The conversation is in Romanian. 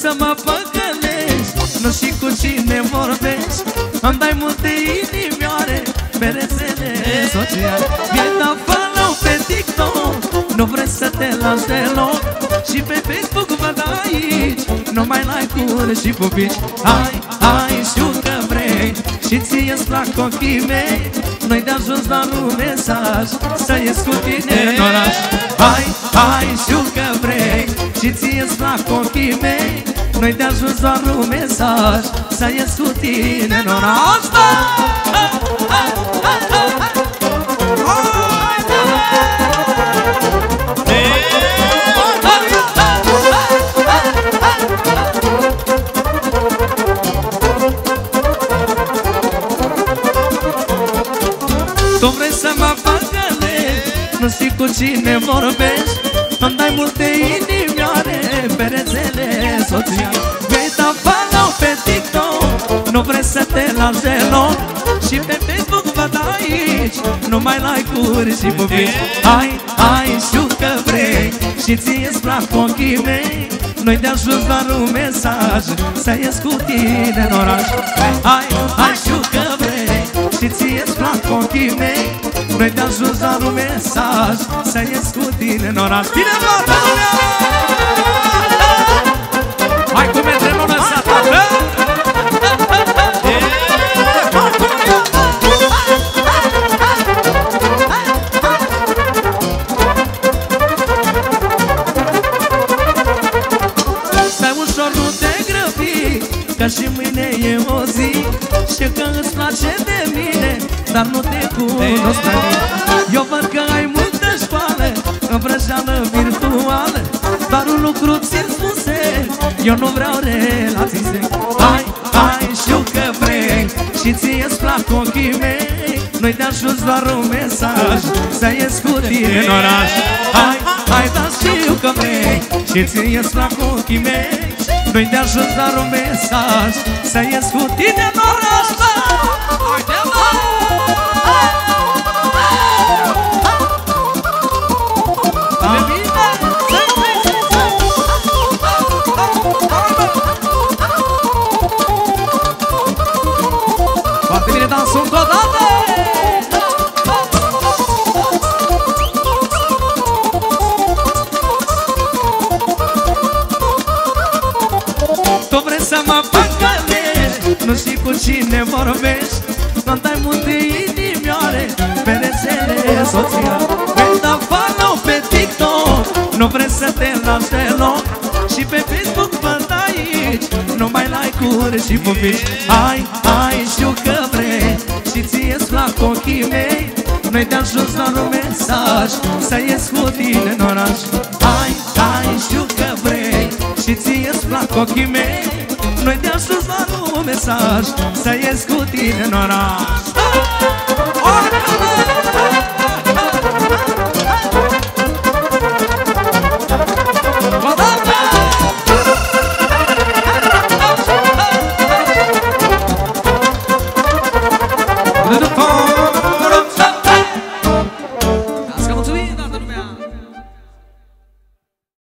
să mă păcălești Nu știi cu cine vorbești Îmi dai multe inimioare Pe rețele sociale Mi-ai dat follow pe TikTok Nu vreți să te lași deloc. Și pe Facebook văd aici Nu mai like-uri și pupici. Hai, hai, știu că vrei Și ție-ți plac ochii mei. Noi de ajuns la un mesaj Să ies cu tine. În oraș. Hai, hai, știu că vrei Și ție-ți plac ochii mei Noi de ajuns doar un mesaj Să ies cu tine în oraș Tu știi cu cine vorbești? Îmi dai multe inimioare Pe rețele sociale Vei da follow pe TikTok Nu vrei să te lași deloc? Și pe Facebook văd aici Nu mai like-uri și pupici Hai, hai, știu că vrei Și ție-ți plac ochii mei. Noi de ajuns doar un mesaj Să ies cu tine în oraș. Hai, hai, știu că vrei Și ție-ți plac ochii mei Noi de ajuns doar un mesaj Să ies cu tine în oraș Bine, toată lumea! Hai cu metrenul ăsta, tată! Stai ușor, nu te grăbi Că și mâine e o zi Și că îți place de mine Dar nu te cunosc pe mine Eu văd că ai multă școală În vrăjeală virtuală Dar un lucru ți-l spuse Eu nu vreau relații sex Hai, hai, știu că vrei Și ție-ți plac ochii mei. Noi te ajuns doar un mesaj Să ies cu tine. În oraș. Hai, hai, dar știu că vrei Și ție-ți plac ochii mei. Noi te ajuns doar un mesaj Să ies cu tine în oraș Foarte bine dansul încă o dată! Tu vrei să mă păcălești Nu știi cu cine vorbești Nu dai multe inimioare Pe rețele sociale Vei da follow pe TikTok Nu vrei să te lași deloc? Și pe Facebook văd aici Nu mai like-uri și pupici Hai, hai, știu că vrei Și ție-ți plac ochii mei. Noi te ajuns la un mesaj Să ies cu tine în oraș. Hai, hai, știu că vrei Și ție-ți plac ochii mei. Noi te ajuns la un mesaj Să ies cu tine în oraș